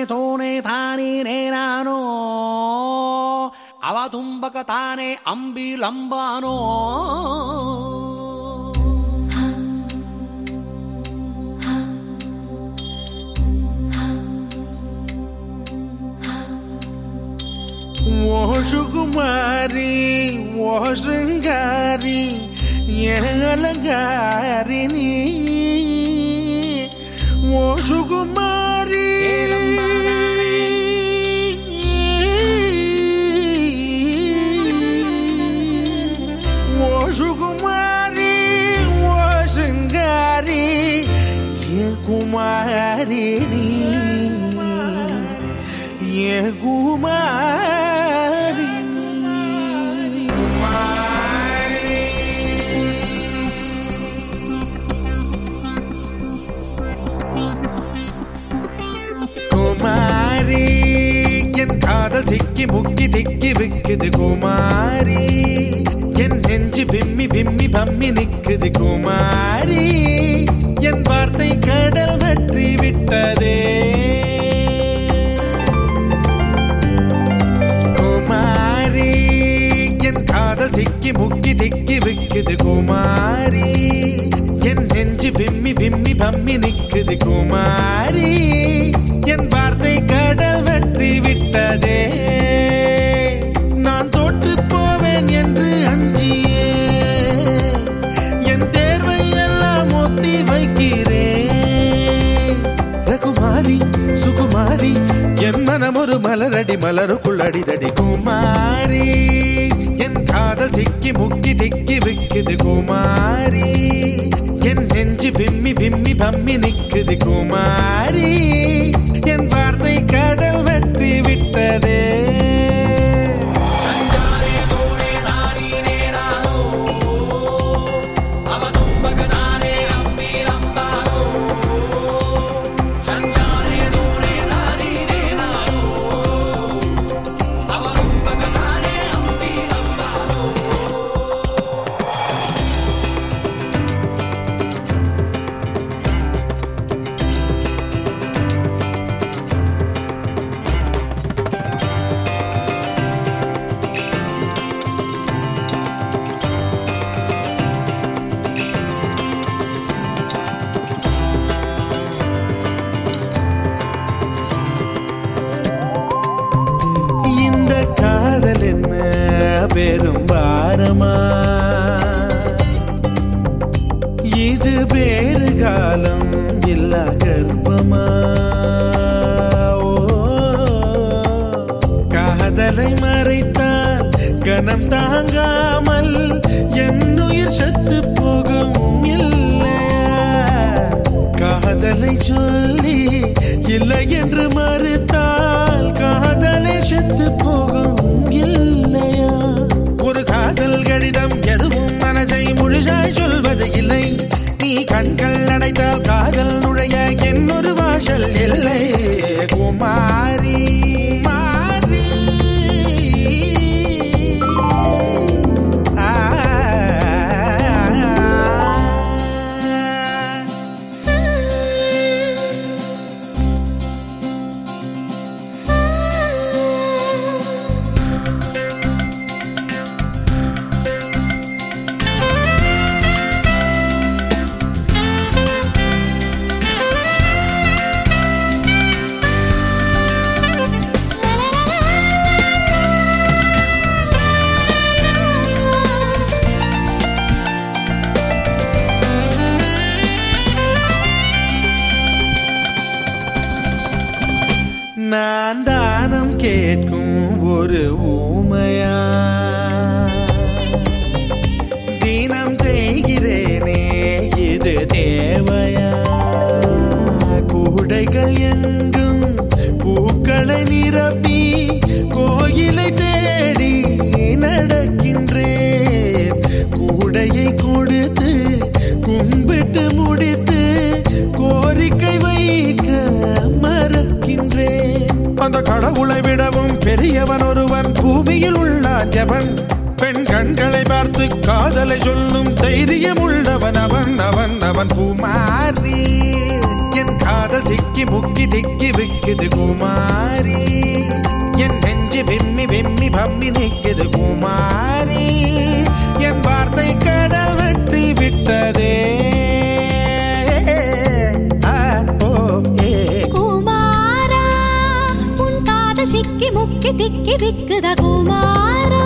ತೋನೆ ತಾನೇ ನಾನೋ ಅವ ತುಂಬಕ ತಾನೆ ಅಂಬಿ ಲಂಬಾನೋ ஓ சுகுமாரி ஓ சிங்காரி ஏலங்காரி நீ ஓ ஏ குமாரி நீ ஏ குமாரி குமாரி என் காதல் சிக்கி முக்கி திக்கி விக்குது குமாரி என் நெஞ்சு விம்மி விம்மி பம்மி நிக்குது காதல் சிக்கி முக்கி திக்கி விக்குது குமாரி. என் நெஞ்சு விம்மி விம்மி பம்மி நிக்குது குமாரி. என் வார்த்தை கடல் வெற்றி விட்டதே. நான் தோற்று போவேன் என்று அஞ்சியே. என் தேர்வை எல்லாம் ஒத்தி வைக்கிறேன் ரகுமாரி சுகுமாரி என் மனம் ஒரு மலரடி மலருக்குள் அடிதடி குமாரி. தம்மி நிக்குது குமாரி. கர்ப்பமா ஓ, காதலை மறைத்தால் கனம் தாங்காமல் என் உயிர் செத்து போகும் இல்லையா காதலை சொல்லி இல்லை என்று மறுத்தால் காதலை செத்து போகும் இல்லையா ஒரு காதல் கடிதம் எதுவும் மனதை முழுசாய் சொல்வது இல்லை. நீ கண்கள் அடைத்தால் காதல் நுழைய என்னொரு வாசல் இல்லை? குமாரி. நான் தானம் கேட்கும் ஒரு ஊமையா? தினம் தேய்கிறேனே இது தேவையா? கூடைகள் எங்கும் பூக்களை நிரப்பி கோயிலை தேடி நடக்கின்றேன். கூடையை கொடுத்து கும்பிட்டு முடித்து அந்த கடவுளை விடவும் பெரியவன் ஒருவன். பூமியில் உள்ளான் எவன் பெண் கண்களை பார்த்து காதலை சொல்லும் தைரியம் உள்ளவன் அவன் அவன் அவன் குமாரி என் காதல் சிக்கி முக்கி திக்கி விக்குது குமாரி என் நெஞ்சு வெம்மி வெம்மி பம்மி நிக்குது குமாரி என் வார்த்தை கடல் குமாரா உன் காதல் சிக்கி